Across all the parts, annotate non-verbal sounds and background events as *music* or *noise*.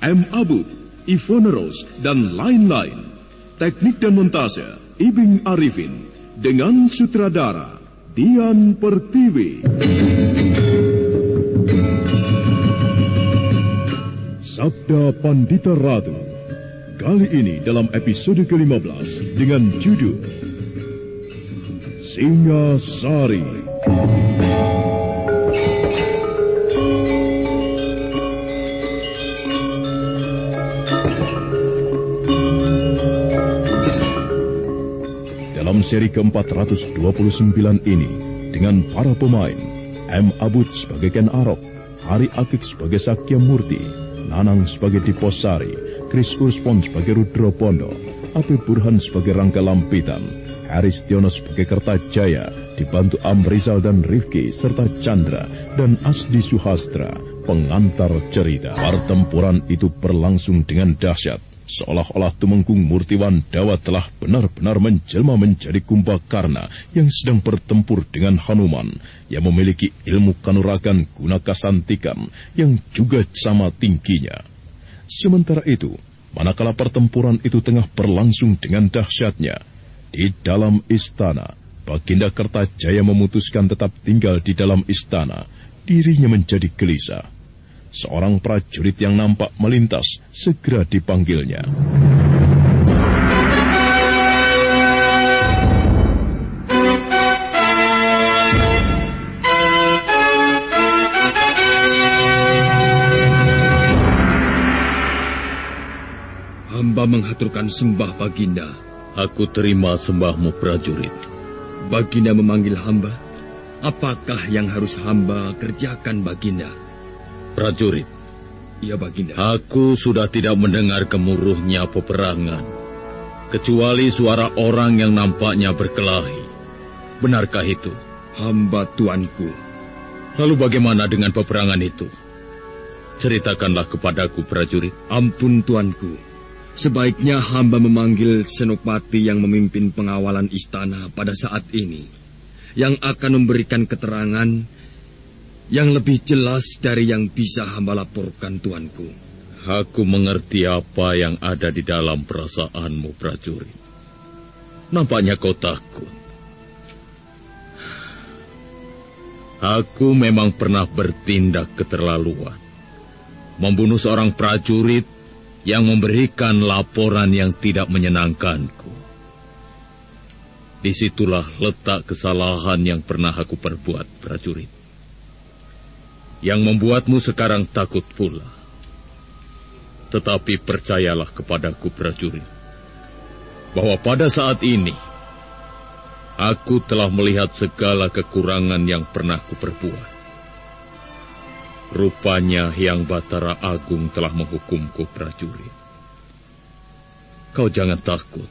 M. Abu, Ivone Rose, dan lain-lain. Teknik dan montase, Ibing Arifin, dengan sutradara, Dian Pertiwi. Sabda Pandita Ratu. Kali ini dalam episode ke-15 dengan judul Singa Sari. Seri ke-429 ini, dengan para pemain, M. Abud sebagai Ken Arok, Hari Akik sebagai Sakya Murti, Nanang sebagai Diposari, Chris Urspon sebagai Rudro Pondo, Api Burhan sebagai Rangga Lampitan, Haris Tiono sebagai Kertajaya, dibantu Amrizal dan Rifki, serta Chandra dan Asdi Suhastra, pengantar cerita. Pertempuran itu berlangsung dengan dahsyat. Seolah-olah Tumenggung Murtiwan Dawa telah benar-benar menjelma menjadi Kumbakarna yang sedang bertempur dengan Hanuman yang memiliki ilmu kanuragan guna kasantikan yang juga sama tingginya. Sementara itu, manakala pertempuran itu tengah berlangsung dengan dahsyatnya, di dalam istana, Baginda Kertajaya memutuskan tetap tinggal di dalam istana. Dirinya menjadi gelisah. Seorang prajurit yang nampak melintas segera dipanggilnya. Hamba menghaturkan sembah Baginda. Aku terima sembahmu prajurit. Baginda memanggil hamba. Apakah yang harus hamba kerjakan Baginda? Prajurit, Iya, Baginda. aku sudah tidak mendengar gemuruhnya peperangan, kecuali suara orang yang nampaknya berkelahi. Benarkah itu? Hamba tuanku. Lalu bagaimana dengan peperangan itu? Ceritakanlah kepadaku, prajurit. Ampun tuanku. Sebaiknya hamba memanggil senopati yang memimpin pengawalan istana pada saat ini. Yang akan memberikan keterangan yang lebih jelas dari yang bisa hamba laporkan tuanku. Aku mengerti apa yang ada di dalam perasaanmu, prajurit. Nampaknya kau takut. Aku memang pernah bertindak keterlaluan. Membunuh seorang prajurit yang memberikan laporan yang tidak menyenangkanku. Di situlah letak kesalahan yang pernah aku perbuat, prajurit. Yang membuatmu sekarang takut pula. Tetapi percayalah kepadaku, prajurit, bahwa pada saat ini aku telah melihat segala kekurangan yang pernah kuperbuat. Rupanya Hyang Batara Agung telah menghukumku, prajurit. Kau jangan takut.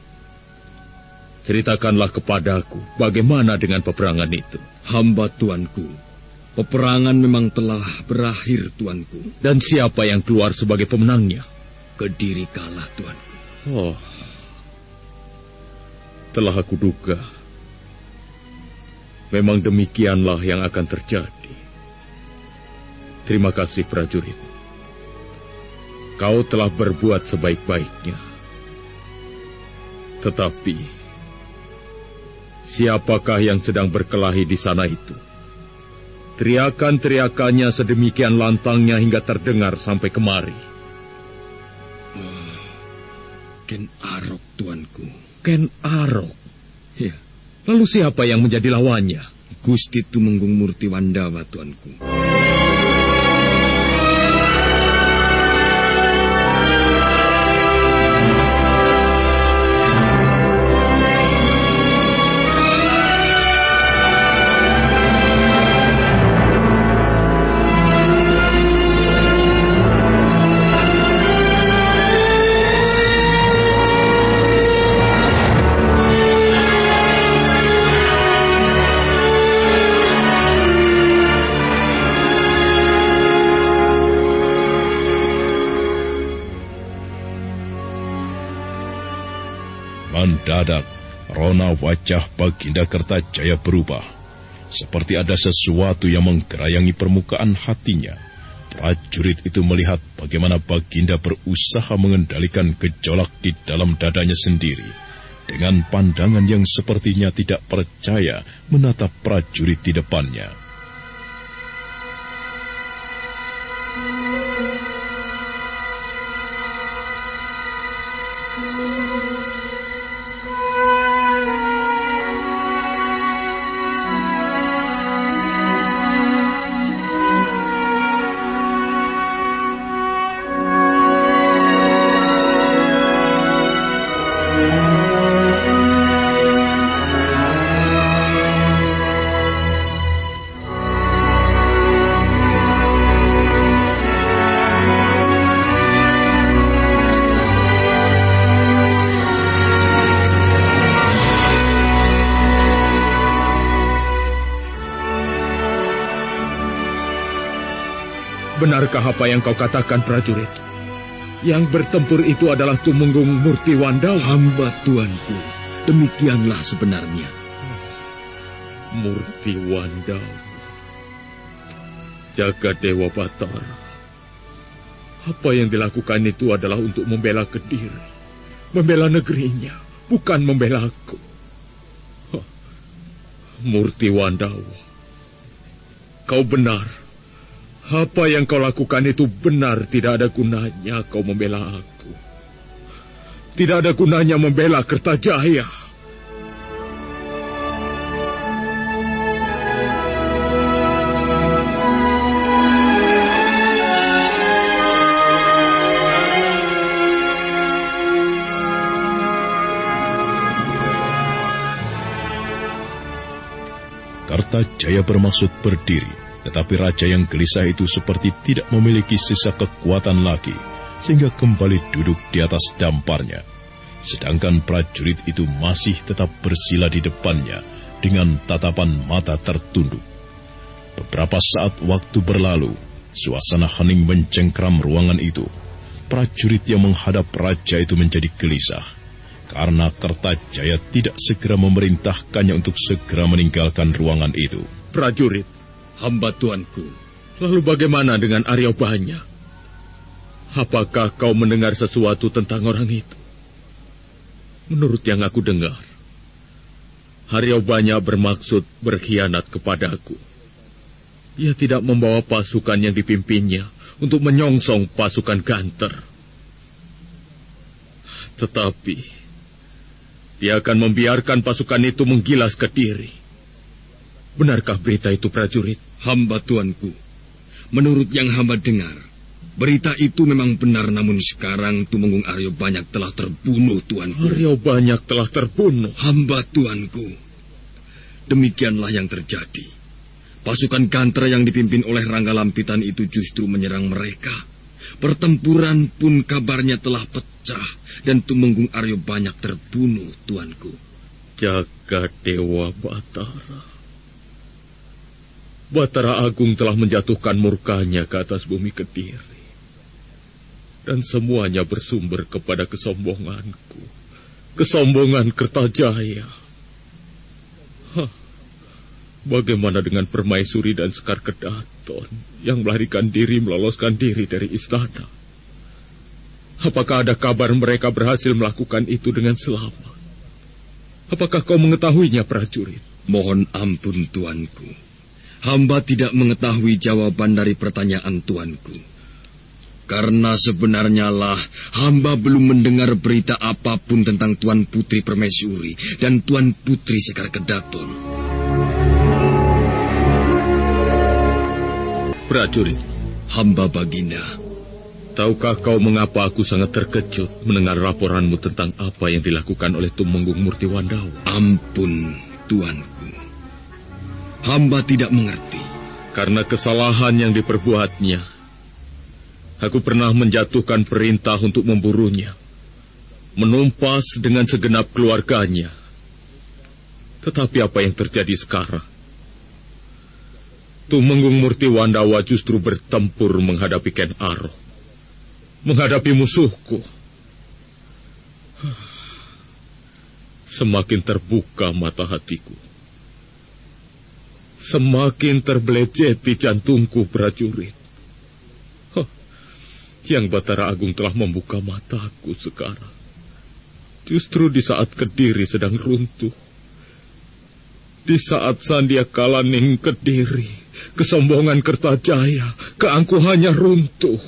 Ceritakanlah kepadaku bagaimana dengan peperangan itu. Hamba tuanku. Peperangan memang telah berakhir tuanku. Dan siapa yang keluar sebagai pemenangnya? Kediri kalah tuanku. Oh, telah aku duga. Memang demikianlah yang akan terjadi. Terima kasih prajurit. Kau telah berbuat sebaik-baiknya. Tetapi, siapakah yang sedang berkelahi di sana itu? Teriakan-teriakannya sedemikian lantangnya hingga terdengar sampai kemari. Ken Arok tuanku. Ken Arok. Ya, Lalu siapa yang menjadi lawannya? Gusti Tumenggung Murti Wandawa tuanku. Mendadak, rona wajah Baginda Kertajaya berubah. Seperti ada sesuatu yang menggerayangi permukaan hatinya. Prajurit itu melihat bagaimana Baginda berusaha mengendalikan gejolak di dalam dadanya sendiri. Dengan pandangan yang sepertinya tidak percaya menatap prajurit di depannya. Benarkah apa yang kau katakan, prajurit? Yang bertempur itu adalah Tumenggung Murti Wandawa. Hamba tuanku. Demikianlah sebenarnya. Murti Wandawa. Jaga Dewa Batara. Apa yang dilakukan itu adalah untuk membela Kediri. Membela negerinya, bukan membela aku. Murti Wandawa. Kau benar. Apa yang kau lakukan itu benar tidak ada gunanya kau membela aku. Tidak ada gunanya membela Kertajaya. Kartajaya bermaksud berdiri, Tetapi raja yang gelisah itu seperti tidak memiliki sisa kekuatan lagi, sehingga kembali duduk di atas damparnya. Sedangkan prajurit itu masih tetap bersila di depannya dengan tatapan mata tertunduk. Beberapa saat waktu berlalu, suasana hening mencengkram ruangan itu. Prajurit yang menghadap raja itu menjadi gelisah karena Kertajaya tidak segera memerintahkannya untuk segera meninggalkan ruangan itu. Prajurit, hamba tuanku. Lalu bagaimana dengan Arya Banyak? Apakah kau mendengar sesuatu tentang orang itu? Menurut yang aku dengar, Arya Banyak bermaksud berkhianat kepadaku. Ia tidak membawa pasukan yang dipimpinnya untuk menyongsong pasukan Ganter. Tetapi, dia akan membiarkan pasukan itu menggilas ke diri. Benarkah berita itu prajurit? Hamba tuanku, menurut yang hamba dengar, berita itu memang benar namun sekarang Tumenggung Aryo Banyak telah terbunuh tuanku. Aryo Banyak telah terbunuh? Hamba tuanku. Demikianlah yang terjadi. Pasukan Gantra yang dipimpin oleh Rangga Lampitan itu justru menyerang mereka. Pertempuran pun kabarnya telah pecah dan Tumenggung Aryo Banyak terbunuh, tuanku. Jaga Dewa Batara. Batara Agung telah menjatuhkan murkanya ke atas bumi Kediri. Dan semuanya bersumber kepada kesombonganku. Kesombongan Kertajaya. Hah. Bagaimana dengan permaisuri dan Sekar Kedaton yang melarikan diri meloloskan diri dari istana? Apakah ada kabar mereka berhasil melakukan itu dengan selamat? Apakah kau mengetahuinya, prajurit? Mohon ampun, tuanku. Hamba tidak mengetahui jawaban dari pertanyaan tuanku. Karena sebenarnya lah hamba belum mendengar berita apa pun tentang Tuan Putri Permaisuri dan Tuan Putri Sekar Kedaton. Prajurit, hamba Baginda. Tahukah kau mengapa aku sangat terkejut mendengar laporanmu tentang apa yang dilakukan oleh Tumenggung Murti Wandawa? Ampun, tuanku. Hamba tidak mengerti. Karena kesalahan yang diperbuatnya, aku pernah menjatuhkan perintah untuk memburunya, menumpas dengan segenap keluarganya. Tetapi apa yang terjadi sekarang? Tumenggung Murti Wandawa justru bertempur menghadapi Ken Aro. Menghadapi musuhku. Semakin terbuka mata hatiku. Semakin terbeleceti jantungku prajurit. Huh, yang Batara Agung telah membuka mataku sekarang. Justru di saat Kediri sedang runtuh. Di saat Sandia Kalaning Kediri, kesombongan Kertajaya, keangkuhannya runtuh.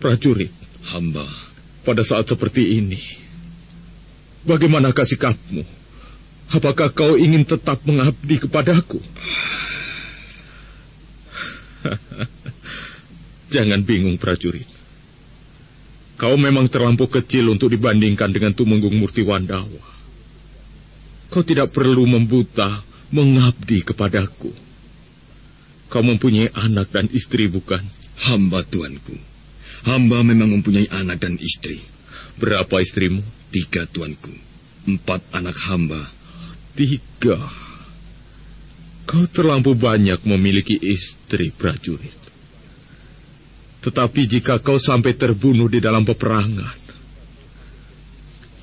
Prajurit, hamba, pada saat seperti ini, bagaimanakah sikapmu? Apakah kau ingin tetap mengabdi kepadaku? *laughs* Jangan bingung, prajurit. Kau memang terlampau kecil untuk dibandingkan dengan Tumenggung Murti Wandawa. Kau tidak perlu membuta mengabdi kepadaku. Kau mempunyai anak dan istri, bukan? Hamba tuanku. Hamba memang mempunyai anak dan istri. Berapa istrimu? Tiga tuanku. Empat anak hamba Tiga. Kau terlampau banyak memiliki istri prajurit. Tetapi jika kau sampai terbunuh di dalam peperangan,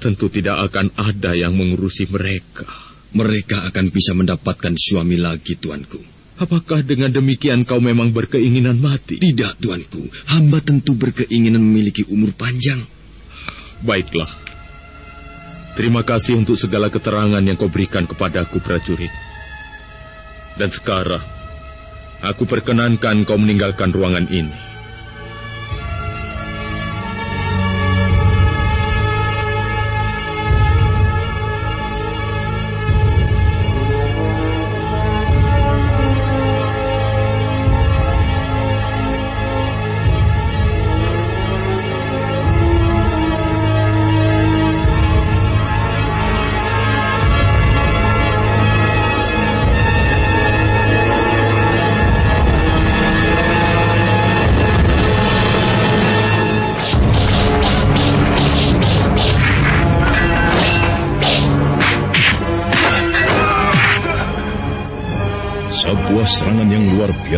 tentu tidak akan ada yang mengurusi mereka. Mereka akan bisa mendapatkan suami lagi, tuanku. Apakah dengan demikian kau memang berkeinginan mati? Tidak, tuanku. Hamba tentu berkeinginan memiliki umur panjang. Baiklah. Terima kasih untuk segala keterangan yang kau berikan kepadaku, prajurit. Dan sekarang, aku perkenankan kau meninggalkan ruangan ini.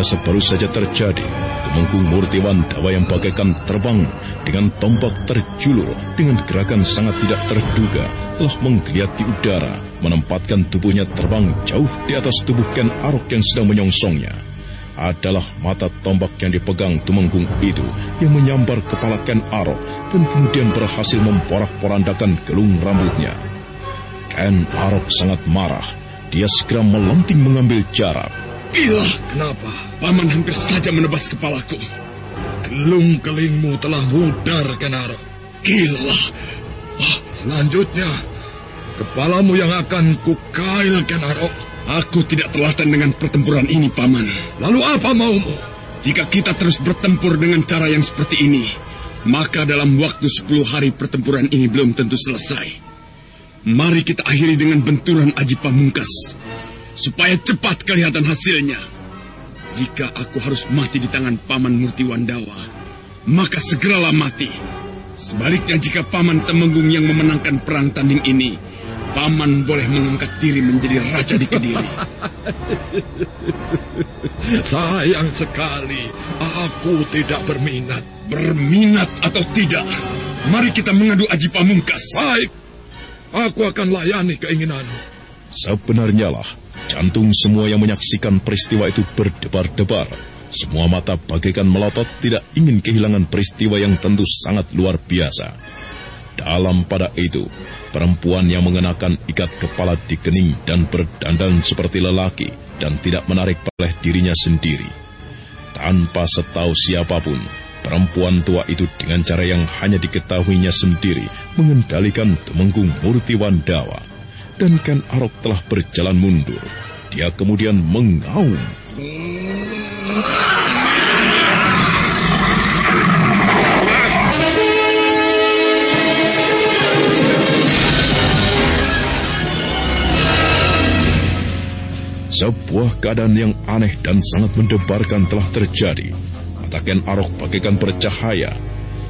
Biasa baru saja terjadi. Tumenggung Murtiwan Dawa yang bagaikan terbang dengan tombak terjulur dengan gerakan sangat tidak terduga telah menggeliat di udara, menempatkan tubuhnya terbang jauh di atas tubuh Ken Arok yang sedang menyongsongnya. Adalah mata tombak yang dipegang Tumenggung itu yang menyambar kepala Ken Arok dan kemudian berhasil memporak-porandakan gelung rambutnya. Ken Arok sangat marah dia segera melenting mengambil jarak. Gila, kenapa? Paman hampir saja menebas kepalaku. Gelung kelingmu telah mudar, Kenaro. Gila. Ah, selanjutnya, kepalamu yang akan kukail, Kenaro. Aku tidak telatan dengan pertempuran ini, Paman. Lalu apa maumu? Jika kita terus bertempur dengan cara yang seperti ini, maka dalam waktu sepuluh hari pertempuran ini belum tentu selesai. Mari kita akhiri dengan benturan Aji Pamungkas, supaya cepat kelihatan hasilnya. Jika aku harus mati di tangan Paman Murti Wandawa, maka segeralah mati. Sebaliknya jika Paman Temenggung yang memenangkan perang tanding ini, Paman boleh mengangkat diri menjadi raja di Kediri. *laughs* Sayang sekali, aku tidak berminat. Berminat atau tidak, mari kita mengadu Aji Pamungkas. Baik, Aku akan layani keinginanmu. Sebenarnya lah, jantung semua yang menyaksikan peristiwa itu berdebar-debar. Semua mata bagaikan melotot tidak ingin kehilangan peristiwa yang tentu sangat luar biasa. Dalam pada itu, perempuan yang mengenakan ikat kepala di kening dan berdandan seperti lelaki dan tidak menarik oleh dirinya sendiri. Tanpa setahu siapa pun, Perempuan tua itu dengan cara yang hanya diketahuinya sendiri mengendalikan Temenggung Murti Wandawa. Dan Ken Arok telah berjalan mundur. Dia kemudian mengaum. Sebuah keadaan yang aneh dan sangat mendebarkan telah terjadi Ken Arok bagaikan bercahaya.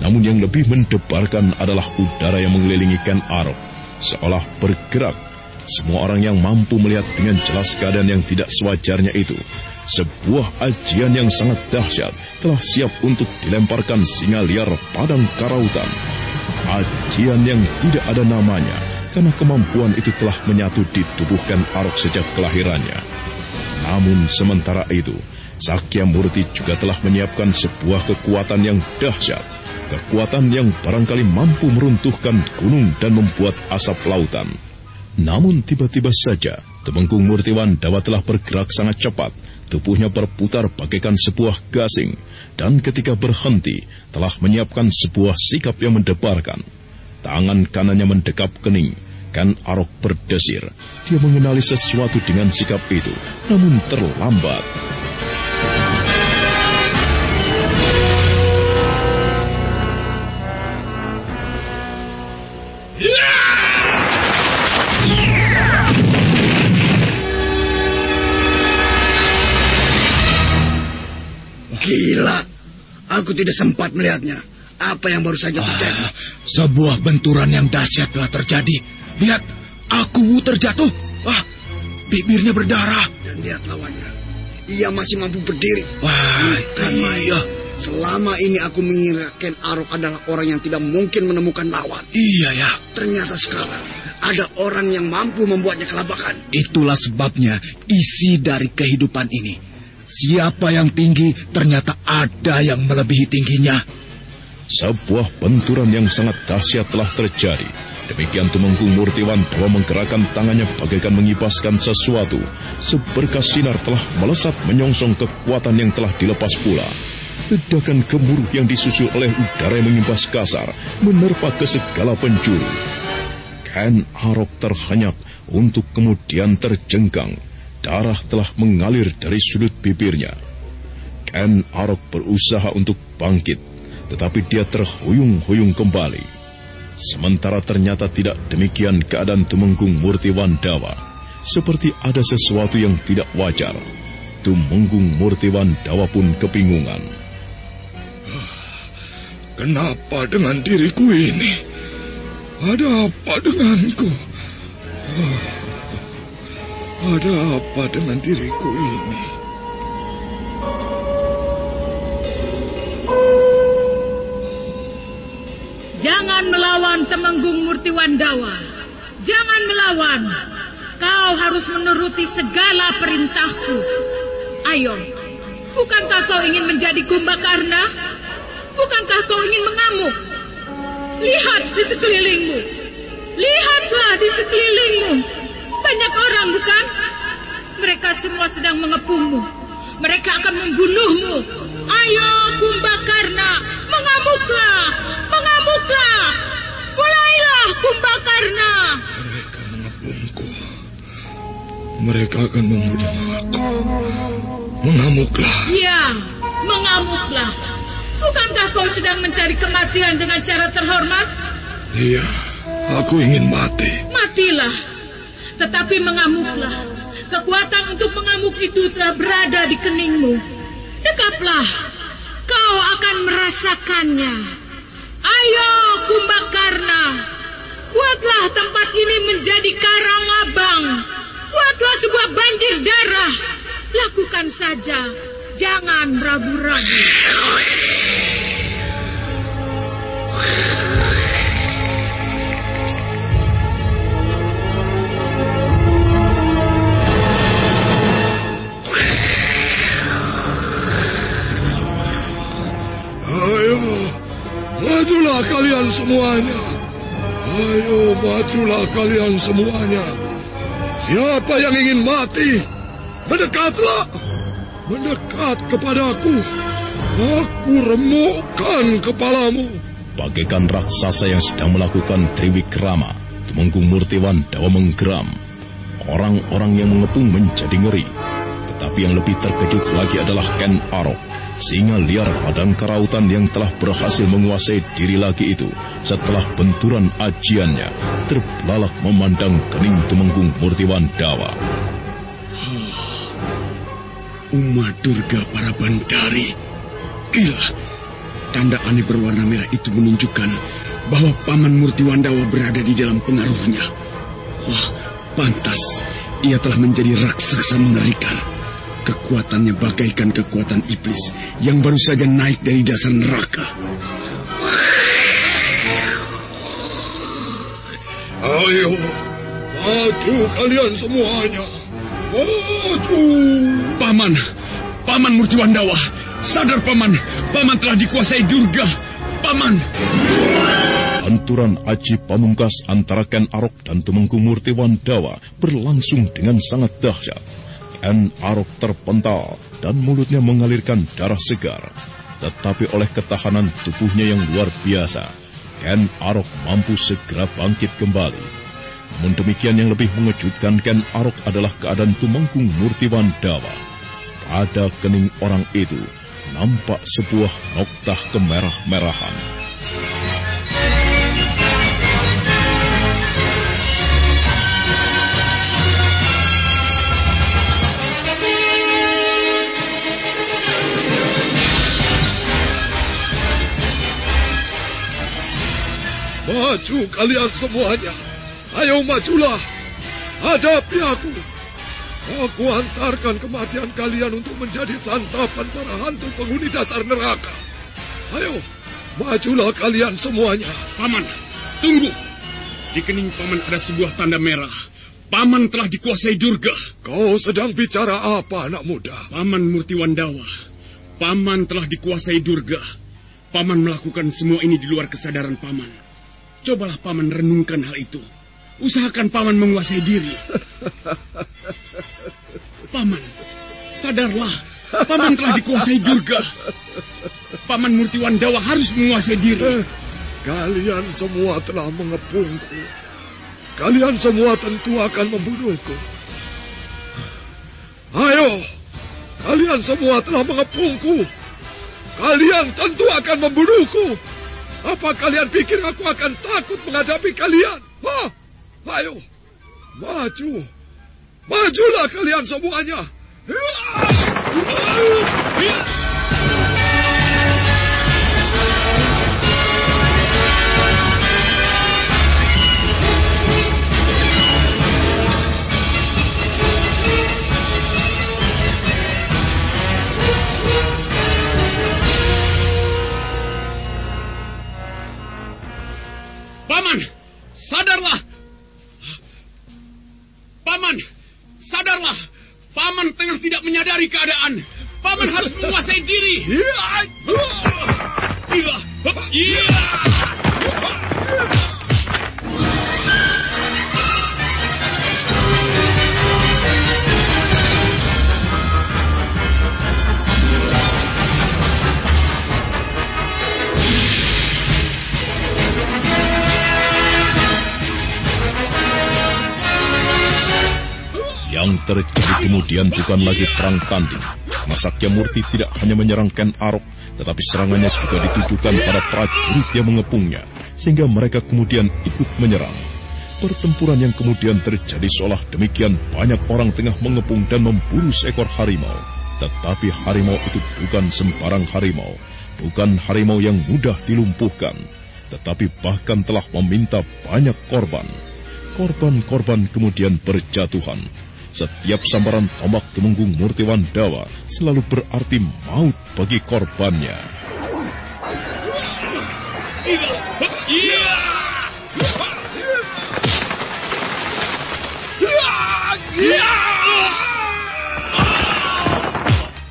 Namun yang lebih mendebarkan adalah udara yang mengelilingi Ken Arok. Seolah bergerak. Semua orang yang mampu melihat dengan jelas keadaan yang tidak sewajarnya itu. Sebuah ajian yang sangat dahsyat telah siap untuk dilemparkan singa liar padang karautan. Ajian yang tidak ada namanya karena kemampuan itu telah menyatu di tubuh Ken Arok sejak kelahirannya. Namun sementara itu, Sakya Murti juga telah menyiapkan sebuah kekuatan yang dahsyat. Kekuatan yang barangkali mampu meruntuhkan gunung dan membuat asap lautan. Namun tiba-tiba saja, Temenggung Murtiwan Dawa telah bergerak sangat cepat. Tubuhnya berputar bagaikan sebuah gasing. Dan ketika berhenti, telah menyiapkan sebuah sikap yang mendebarkan. Tangan kanannya mendekap kening, kan Arok berdesir. Dia mengenali sesuatu dengan sikap itu, namun terlambat. Gila, aku tidak sempat melihatnya. Apa yang baru saja terjadi? Ah, sebuah benturan yang dahsyat telah terjadi. Lihat, aku terjatuh. Wah, bibirnya berdarah. Dan lihat lawannya. Ia masih mampu berdiri. Wah, kan iya. Selama ini aku mengira Ken Arok adalah orang yang tidak mungkin menemukan lawan. Iya ya. Ternyata sekarang ada orang yang mampu membuatnya kelabakan. Itulah sebabnya isi dari kehidupan ini Siapa yang tinggi ternyata ada yang melebihi tingginya. Sebuah benturan yang sangat dahsyat telah terjadi. Demikian Tumenggung Murtiwan telah menggerakkan tangannya bagaikan mengibaskan sesuatu. Seberkas sinar telah melesat menyongsong kekuatan yang telah dilepas pula. Ledakan gemuruh yang disusul oleh udara yang mengimbas kasar menerpa ke segala penjuru. Ken Arok terhanyak untuk kemudian terjengkang Darah telah mengalir dari sudut bibirnya. Ken Arok berusaha untuk bangkit, tetapi dia terhuyung-huyung kembali. Sementara ternyata tidak demikian keadaan Tumenggung Murti Wandawa. Seperti ada sesuatu yang tidak wajar. Tumenggung Murti Wandawa pun kebingungan. *sighs* Kenapa dengan diriku ini? Ada apa denganku? *sighs* Ada apa dengan diriku ini? Jangan melawan Temenggung Murtiwandawa. Jangan melawan. Kau harus menuruti segala perintahku. Ayo, bukankah kau ingin menjadi Kumbakarna? Bukankah kau ingin mengamuk? Lihat di sekelilingmu. Lihatlah di sekelilingmu. Banyak orang, bukan? Mereka semua sedang mengepungmu. Mereka akan membunuhmu. Ayo, Kumbakarna, mengamuklah, mengamuklah. Mulailah, Kumbakarna. Mereka mengepungku. Mereka akan membunuh aku. Mengamuklah. Ya, mengamuklah. Bukankah kau sedang mencari kematian dengan cara terhormat? Iya, aku ingin mati. Matilah. Tetapi mengamuklah. Kekuatan untuk mengamuk itu telah berada di keningmu. Dekaplah. Kau akan merasakannya. Ayo, Kumbakarna. Buatlah tempat ini menjadi karang abang. Buatlah sebuah banjir darah. Lakukan saja. Jangan ragu-ragu. Semuanya. Ayo, majulah kalian semuanya. Siapa yang ingin mati, mendekatlah. Mendekat kepadaku. Aku remukkan kepalamu. Bagaikan raksasa yang sedang melakukan triwikrama, Temenggung Murtiwan Dawa menggeram. Orang-orang yang mengepung menjadi ngeri. Tetapi yang lebih terkejut lagi adalah Ken Arok, singa liar padang kerautan yang telah berhasil menguasai diri lagi itu setelah benturan ajiannya terbelalak memandang kening Temenggung Murtiwan Dawa. Uma Durga para bandari. Gila. Tanda aneh berwarna merah itu menunjukkan bahwa Paman Murtiwandawa berada di dalam pengaruhnya. Wah, pantas. Ia telah menjadi raksasa mengerikan. Kekuatannya bagaikan kekuatan iblis yang baru saja naik dari dasar neraka. Ayo, maju kalian semuanya. Maju. Paman, Paman Murtiwandawa, sadar Paman, Paman telah dikuasai Durga. Paman, Anturan aji pamungkas antara Ken Arok dan Tumenggung Murtiwan Dawa berlangsung dengan sangat dahsyat. Arok terpental dan mulutnya mengalirkan darah segar. Tetapi oleh ketahanan tubuhnya yang luar biasa, Ken Arok mampu segera bangkit kembali. Namun demikian yang lebih mengejutkan Ken Arok adalah keadaan Tumenggung Murtiwan Dawa. Pada kening orang itu nampak sebuah noktah kemerah-merahan. Maju kalian semuanya. Ayo majulah. Hadapi aku. Aku antarkan kematian kalian untuk menjadi santapan para hantu penghuni dasar neraka. Ayo, majulah kalian semuanya. Paman, tunggu. Di kening Paman ada sebuah tanda merah. Paman telah dikuasai Durga. Kau sedang bicara apa, anak muda? Paman Murtiwandawa. Paman telah dikuasai Durga. Paman melakukan semua ini di luar kesadaran Paman. Cobalah Paman renungkan hal itu. Usahakan Paman menguasai diri. Paman, sadarlah. Paman telah dikuasai Durga. Paman Murtiwandawa harus menguasai diri. Kalian semua telah mengepungku. Kalian semua tentu akan membunuhku. Ayo, kalian semua telah mengepungku. Kalian tentu akan membunuhku. Apa kalian pikir aku akan takut menghadapi kalian? Hah? Ayo, maju. Majulah kalian semuanya. Sadarlah. Paman, sadarlah. Paman tengah tidak menyadari keadaan. Paman harus menguasai diri. Iya. Iya. Terjadi kemudian bukan lagi perang tanding. Masakya Murti tidak hanya menyerang Ken Arok, tetapi serangannya juga ditujukan pada prajurit yang mengepungnya, sehingga mereka kemudian ikut menyerang. Pertempuran yang kemudian terjadi seolah demikian banyak orang tengah mengepung dan memburu seekor harimau. Tetapi harimau itu bukan sembarang harimau, bukan harimau yang mudah dilumpuhkan, tetapi bahkan telah meminta banyak korban. Korban-korban kemudian berjatuhan, setiap sambaran tombak Tumenggung Murtiwan Dawa selalu berarti maut bagi korbannya.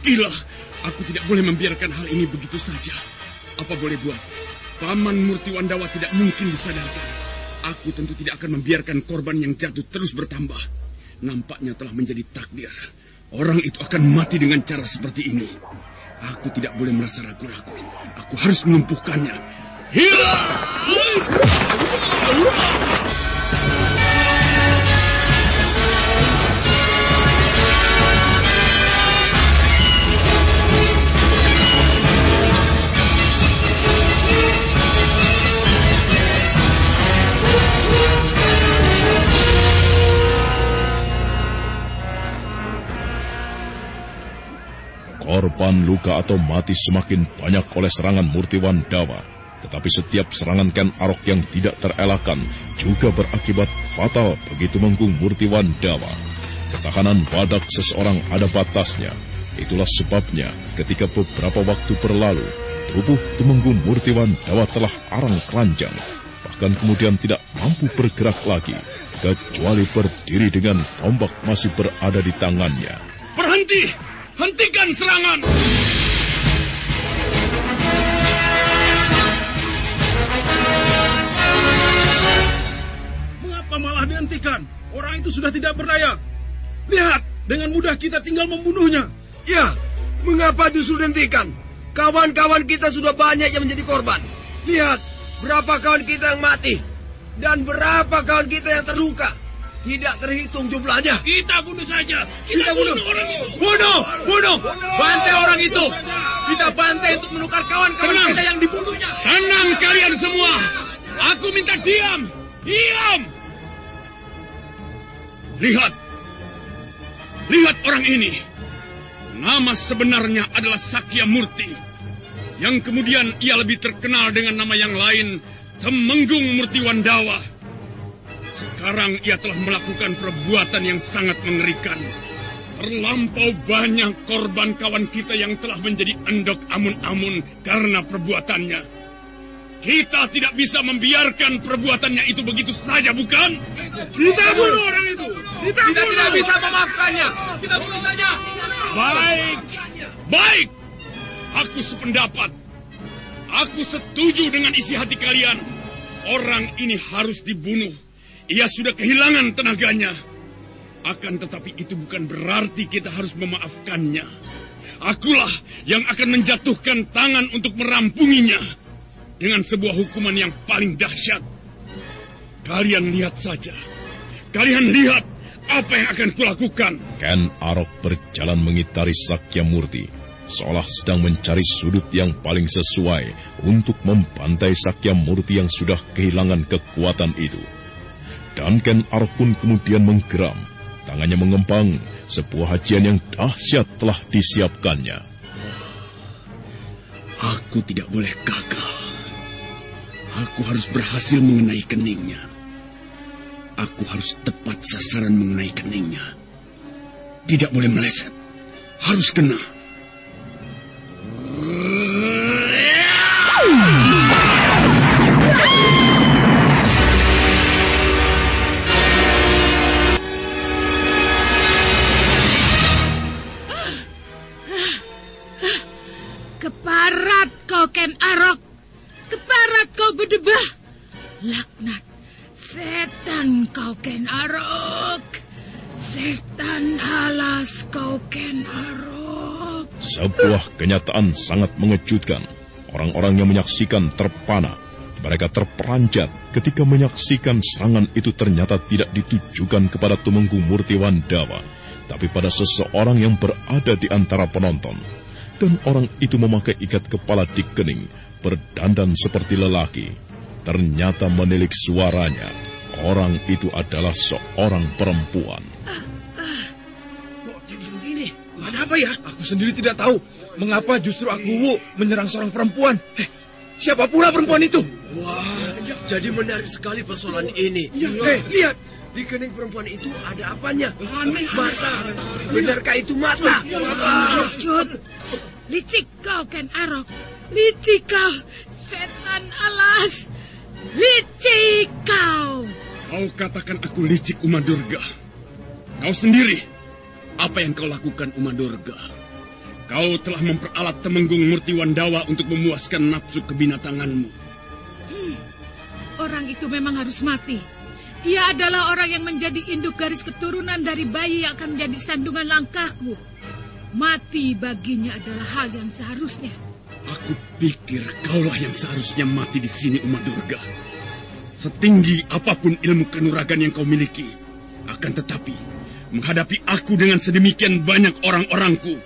Gila, aku tidak boleh membiarkan hal ini begitu saja. Apa boleh buat? Paman Murtiwandawa tidak mungkin disadarkan. Aku tentu tidak akan membiarkan korban yang jatuh terus bertambah. Nampaknya telah menjadi takdir. Orang itu akan mati dengan cara seperti ini. Aku tidak boleh merasa ragu-ragu. Aku harus melumpuhkannya. Hilang! Korban luka atau mati semakin banyak oleh serangan Murtiwan Dawa. Tetapi setiap serangan Ken Arok yang tidak terelakkan juga berakibat fatal begitu menggung Murtiwan Dawa. Ketahanan badak seseorang ada batasnya. Itulah sebabnya ketika beberapa waktu berlalu, tubuh Tumenggung Murtiwan Dawa telah arang keranjang. Bahkan kemudian tidak mampu bergerak lagi, kecuali berdiri dengan tombak masih berada di tangannya. Berhenti! Hentikan serangan! Mengapa malah dihentikan? Orang itu sudah tidak berdaya. Lihat, dengan mudah kita tinggal membunuhnya. Ya, mengapa justru dihentikan? Kawan-kawan kita sudah banyak yang menjadi korban. Lihat, berapa kawan kita yang mati. Dan berapa kawan kita yang terluka. Tidak terhitung jumlahnya. Kita bunuh saja. Kita, bunuh. bunuh orang itu. Bunuh, bunuh. Bantai orang itu. Kita bantai untuk menukar kawan-kawan kita yang dibunuhnya. Tenang kalian semua. Aku minta diam. Diam. Lihat. Lihat orang ini. Nama sebenarnya adalah Sakya Murti. Yang kemudian ia lebih terkenal dengan nama yang lain, Temenggung Murti Wandawa. Sekarang ia telah melakukan perbuatan yang sangat mengerikan. Terlampau banyak korban kawan kita yang telah menjadi endok amun-amun karena perbuatannya. Kita tidak bisa membiarkan perbuatannya itu begitu saja, bukan? Kita bunuh orang itu. Kita, kita tidak bisa memaafkannya. Kita bunuh saja. Baik, baik. Aku sependapat. Aku setuju dengan isi hati kalian. Orang ini harus dibunuh. Ia sudah kehilangan tenaganya. Akan tetapi itu bukan berarti kita harus memaafkannya. Akulah yang akan menjatuhkan tangan untuk merampunginya. Dengan sebuah hukuman yang paling dahsyat. Kalian lihat saja. Kalian lihat apa yang akan kulakukan. Ken Arok berjalan mengitari Sakya Murti. Seolah sedang mencari sudut yang paling sesuai untuk membantai Sakya Murti yang sudah kehilangan kekuatan itu. Dan Ken Arok pun kemudian menggeram. Tangannya mengempang, sebuah hajian yang dahsyat telah disiapkannya. Aku tidak boleh gagal. Aku harus berhasil mengenai keningnya. Aku harus tepat sasaran mengenai keningnya. Tidak boleh meleset. Harus kena. Ken Arok. Setan alas kau Ken Arok. Sebuah kenyataan sangat mengejutkan. Orang-orang yang menyaksikan terpana. Mereka terperanjat ketika menyaksikan serangan itu ternyata tidak ditujukan kepada Tumenggung Murti Wandawa, tapi pada seseorang yang berada di antara penonton. Dan orang itu memakai ikat kepala di kening, berdandan seperti lelaki. Ternyata menilik suaranya, orang itu adalah seorang perempuan. Kok jadi begini? Ada apa ya? Aku sendiri tidak tahu. Mengapa justru aku menyerang seorang perempuan? Eh, siapa pula perempuan itu? Wah, jadi menarik sekali persoalan ini. Eh, lihat. Di kening perempuan itu ada apanya? Aneh. Mata. Benarkah itu mata? Ah. Cut. Licik kau Ken Arok. Licik kau. Setan alas. Licik kau. Kau katakan aku licik Uma Durga. Kau sendiri, apa yang kau lakukan Uma Durga? Kau telah memperalat Temenggung Murti Wandawa untuk memuaskan nafsu kebinatanganmu. Hmm. Orang itu memang harus mati. Ia adalah orang yang menjadi induk garis keturunan dari bayi yang akan menjadi sandungan langkahku. Mati baginya adalah hal yang seharusnya. Aku pikir kaulah yang seharusnya mati di sini Uma Durga. Setinggi apa pun ilmu kanuragan yang kau miliki, akan tetapi menghadapi aku dengan sedemikian banyak orang-orangku,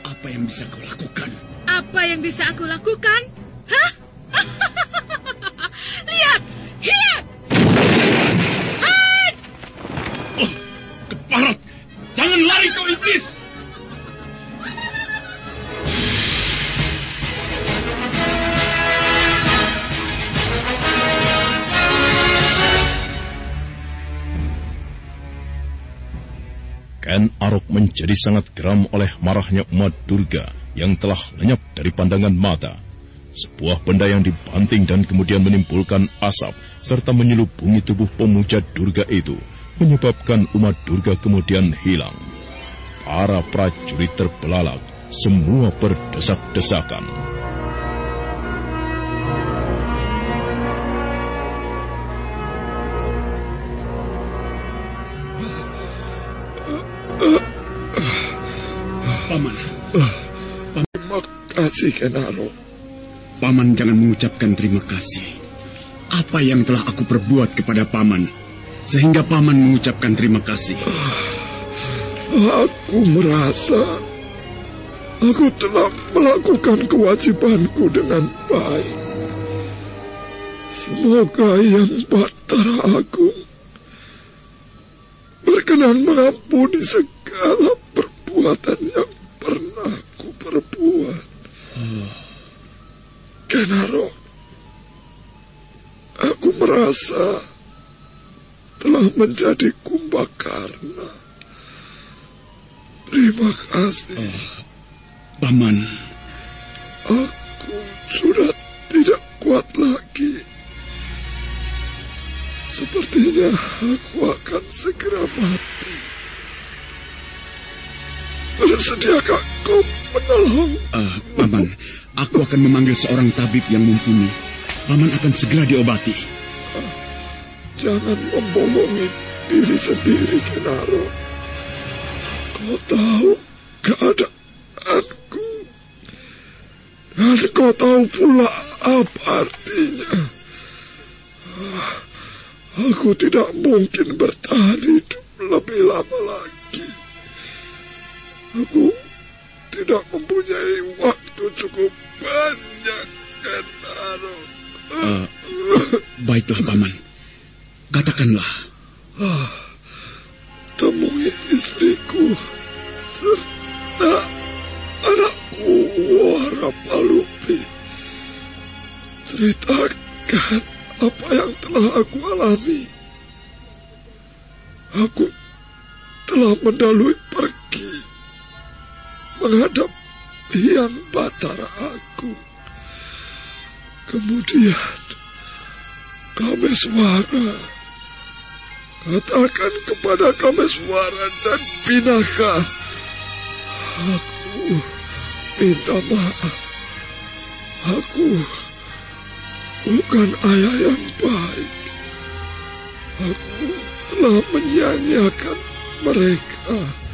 apa yang bisa kau lakukan? Apa yang bisa aku lakukan? Hah? *laughs* lihat, lihat! Hai! Oh, keparat! Jangan lari kau iblis! Ken Arok menjadi sangat geram oleh marahnya umat Durga yang telah lenyap dari pandangan mata. Sebuah benda yang dibanting dan kemudian menimbulkan asap serta menyelubungi tubuh pemuja Durga itu menyebabkan umat Durga kemudian hilang. Para prajurit terbelalak, semua berdesak-desakan. Paman. Terima kasih, Kenaro. Paman jangan mengucapkan terima kasih. Apa yang telah aku perbuat kepada Paman, sehingga Paman mengucapkan terima kasih. Aku merasa aku telah melakukan kewajibanku dengan baik. Semoga yang Batara Agung berkenan mengampuni segala perbuatan yang pernah aku perbuat. Kenaro, aku merasa telah menjadi kumbakarna. Terima kasih. Paman, Aku sudah tidak kuat lagi. Sepertinya aku akan segera mati. Bersediakah kau menolong? eh, Paman, aku akan memanggil seorang tabib yang mumpuni. Paman akan segera diobati. Jangan membohongi diri sendiri, Kenaro. Kau tahu keadaanku. Dan kau tahu pula apa artinya. Aku tidak mungkin bertahan hidup lebih lama lagi. Aku tidak mempunyai waktu cukup banyak, Kenaro. Eh, baiklah, Paman. Katakanlah, Ah, temui istriku serta anakku Wara Palupi. Ceritakan apa yang telah aku alami. Aku telah mendalui pergi menghadap Hyang Batara aku. Kemudian kami suara Katakan kepada Kameswara dan Pinaka. Aku minta maaf. Aku bukan ayah yang baik. Aku telah menyanyiakan mereka.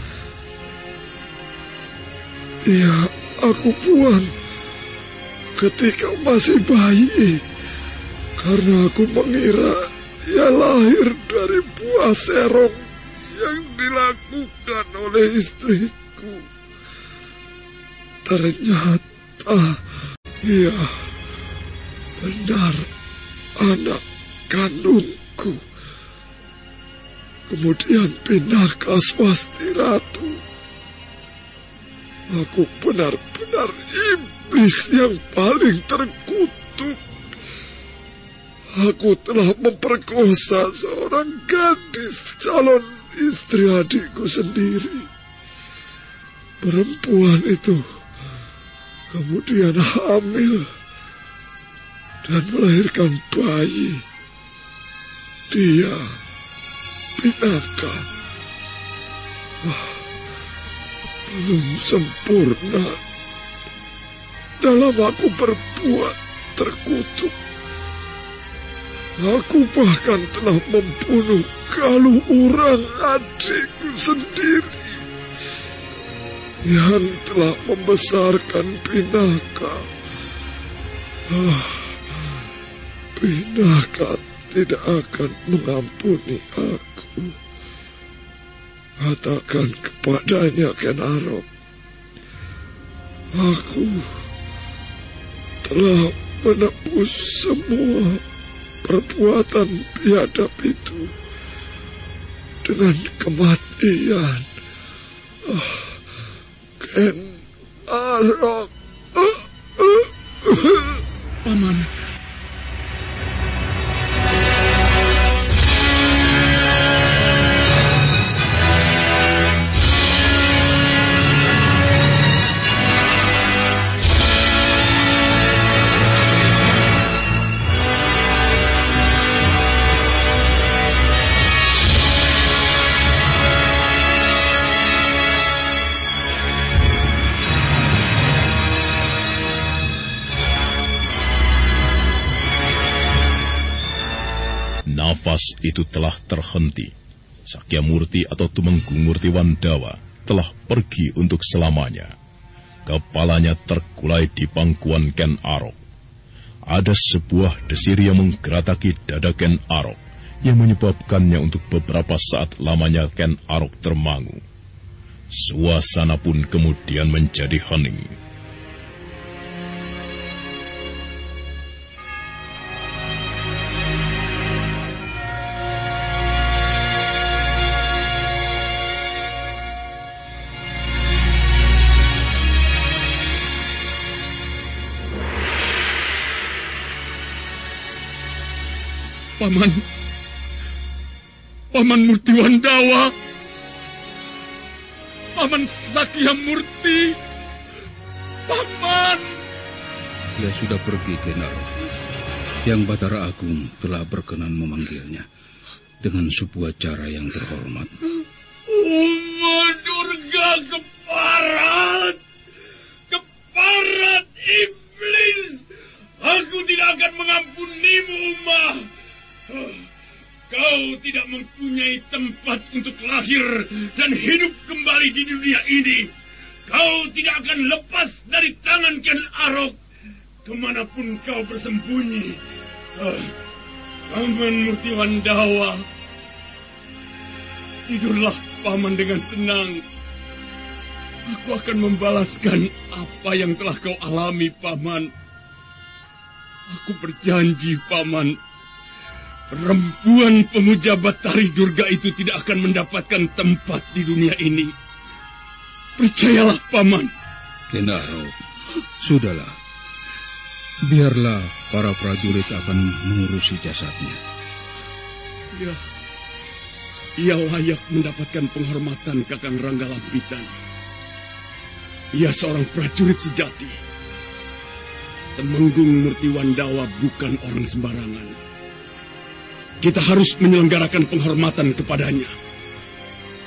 Ya, aku buang ketika masih bayi. Karena aku mengira ia lahir dari buah serong yang dilakukan oleh istriku. Ternyata ia benar anak kandungku. Kemudian pindah ke swasti ratu. Aku benar-benar iblis yang paling terkutuk. Aku telah memperkosa seorang gadis calon istri adikku sendiri. Perempuan itu kemudian hamil dan melahirkan bayi. Dia Pinaka. Wah, belum sempurna. Dalam aku berbuat terkutuk. Aku bahkan telah membunuh galuh orang adikku sendiri yang telah membesarkan Pinaka. Ah, Pinaka tidak akan mengampuni aku. Katakan kepadanya, Kenarok. Aku telah menebus semua perbuatan biadab itu dengan kematian. Oh, Ken Arok. Paman, Nafas itu telah terhenti. Sakyamurti atau Tumenggung Murti Wandawa telah pergi untuk selamanya. Kepalanya terkulai di pangkuan Ken Arok. Ada sebuah desir yang menggerataki dada Ken Arok yang menyebabkannya untuk beberapa saat lamanya Ken Arok termangu. Suasana pun kemudian menjadi hening. Paman. Paman Murti Wandawa. Paman Sakya Murti. Paman. Dia sudah pergi ke Naro. Yang Batara Agung telah berkenan memanggilnya dengan sebuah cara yang terhormat. Uma Durga keparat. Keparat iblis. Aku tidak akan mengampunimu, Uma. Kau tidak mempunyai tempat untuk lahir dan hidup kembali di dunia ini. Kau tidak akan lepas dari tangan Ken Arok. Ke mana pun kau bersembunyi. Uh, Paman Murti Wandawa. Tidurlah Paman dengan tenang. Aku akan membalaskan apa yang telah kau alami, Paman. Aku berjanji, Paman. Perempuan pemuja Batari Durga itu tidak akan mendapatkan tempat di dunia ini. Percayalah, Paman. Kendaro, sudahlah. Biarlah para prajurit akan mengurusi jasadnya. Ya, ia layak mendapatkan penghormatan Kakang Rangga Lampitan. Ia seorang prajurit sejati. Temenggung Murti Wandawa bukan orang sembarangan. Kita harus menyelenggarakan penghormatan kepadanya.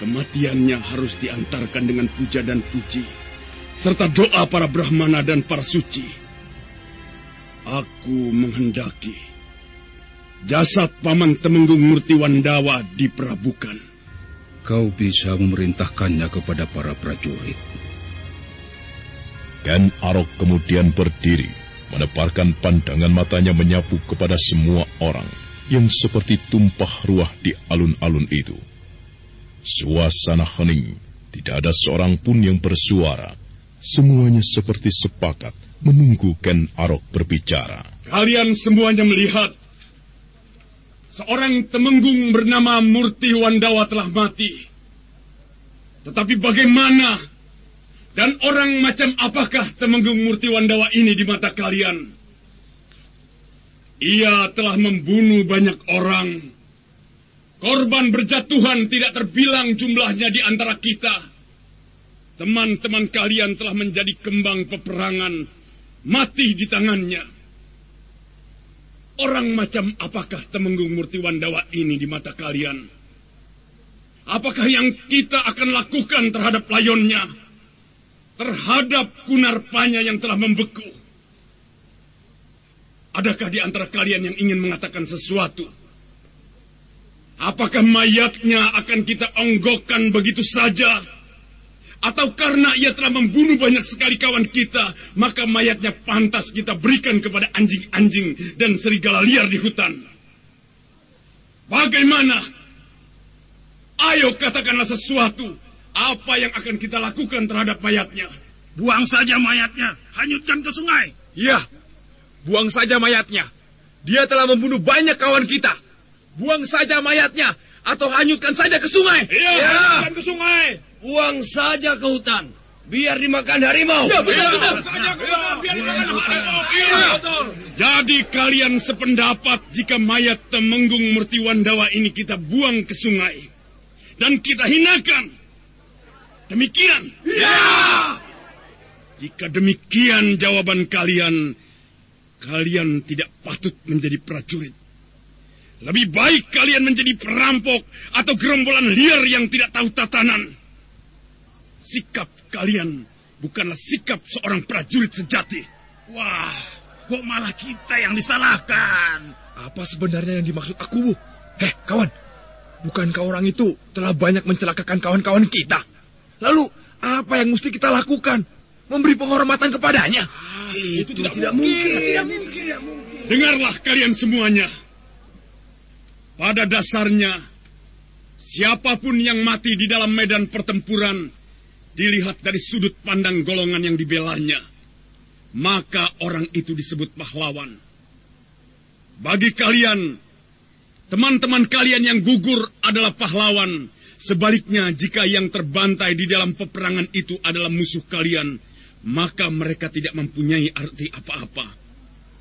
Kematiannya harus diantarkan dengan puja dan puji, serta doa para Brahmana dan para suci. Aku menghendaki jasad Paman Temenggung Murti Wandawa diperabukan. Kau bisa memerintahkannya kepada para prajurit. Ken Arok kemudian berdiri, menebarkan pandangan matanya menyapu kepada semua orang yang seperti tumpah ruah di alun-alun itu. Suasana hening, tidak ada seorang pun yang bersuara. Semuanya seperti sepakat menunggu Ken Arok berbicara. Kalian semuanya melihat seorang temenggung bernama Murti Wandawa telah mati. Tetapi bagaimana dan orang macam apakah temenggung Murti Wandawa ini di mata kalian? Ia telah membunuh banyak orang. Korban berjatuhan tidak terbilang jumlahnya di antara kita. Teman-teman kalian telah menjadi kembang peperangan, mati di tangannya. Orang macam apakah Temenggung Murti Wandawa ini di mata kalian? Apakah yang kita akan lakukan terhadap layonnya? Terhadap kunarpanya yang telah membeku? Adakah di antara kalian yang ingin mengatakan sesuatu? Apakah mayatnya akan kita onggokkan begitu saja? Atau karena ia telah membunuh banyak sekali kawan kita, maka mayatnya pantas kita berikan kepada anjing-anjing dan serigala liar di hutan. Bagaimana? Ayo katakanlah sesuatu. Apa yang akan kita lakukan terhadap mayatnya? Buang saja mayatnya, hanyutkan ke sungai. Iya, buang saja mayatnya. Dia telah membunuh banyak kawan kita. Buang saja mayatnya, atau hanyutkan saja ke sungai. Iya, ya. hanyutkan ke sungai. Buang saja ke hutan. Biar dimakan harimau. Ya, betul, betul. Saja ke hutan, biar dimakan harimau. Iya, betul. Jadi kalian sependapat jika mayat Temenggung Murti Wandawa ini kita buang ke sungai. Dan kita hinakan. Demikian. Ya. Jika demikian jawaban kalian, kalian tidak patut menjadi prajurit. Lebih baik kalian menjadi perampok atau gerombolan liar yang tidak tahu tatanan. Sikap kalian bukanlah sikap seorang prajurit sejati. Wah, kok malah kita yang disalahkan? Apa sebenarnya yang dimaksud aku, Bu? Heh, kawan. Bukankah orang itu telah banyak mencelakakan kawan-kawan kita? Lalu, apa yang mesti kita lakukan? Memberi penghormatan kepadanya? Ah, itu, itu tidak, tidak mungkin. mungkin. Tidak mungkin. Tidak mungkin. Dengarlah kalian semuanya. Pada dasarnya, siapa pun yang mati di dalam medan pertempuran dilihat dari sudut pandang golongan yang dibelanya, maka orang itu disebut pahlawan. Bagi kalian, teman-teman kalian yang gugur adalah pahlawan. Sebaliknya, jika yang terbantai di dalam peperangan itu adalah musuh kalian, maka mereka tidak mempunyai arti apa-apa.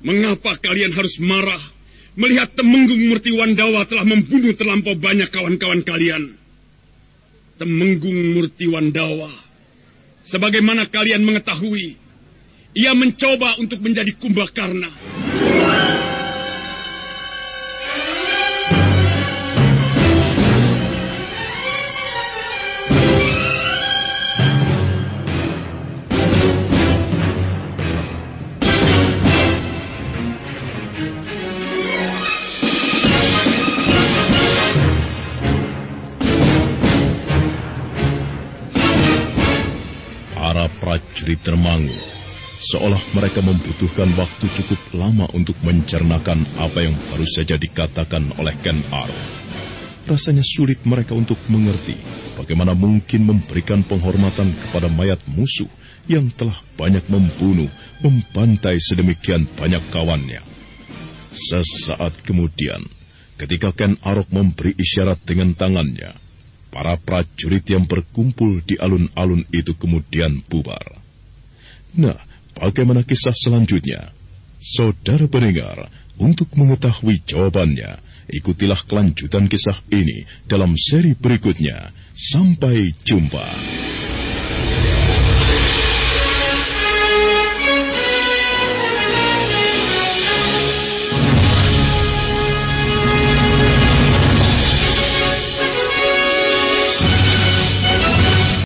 Mengapa kalian harus marah melihat Temenggung Murti Wandawa telah membunuh terlampau banyak kawan-kawan kalian? Temenggung Murti Wandawa Sebagaimana kalian mengetahui, ia mencoba untuk menjadi Kumbakarna. Prajurit termangu, seolah mereka membutuhkan waktu cukup lama untuk mencernakan apa yang baru saja dikatakan oleh Ken Arrow. Rasanya sulit mereka untuk mengerti bagaimana mungkin memberikan penghormatan kepada mayat musuh yang telah banyak membunuh, membantai sedemikian banyak kawannya. Sesaat kemudian, ketika Ken Arok memberi isyarat dengan tangannya, para prajurit yang berkumpul di alun-alun itu kemudian bubar. Nah, bagaimana kisah selanjutnya? Saudara pendengar, untuk mengetahui jawabannya, ikutilah kelanjutan kisah ini dalam seri berikutnya. Sampai jumpa.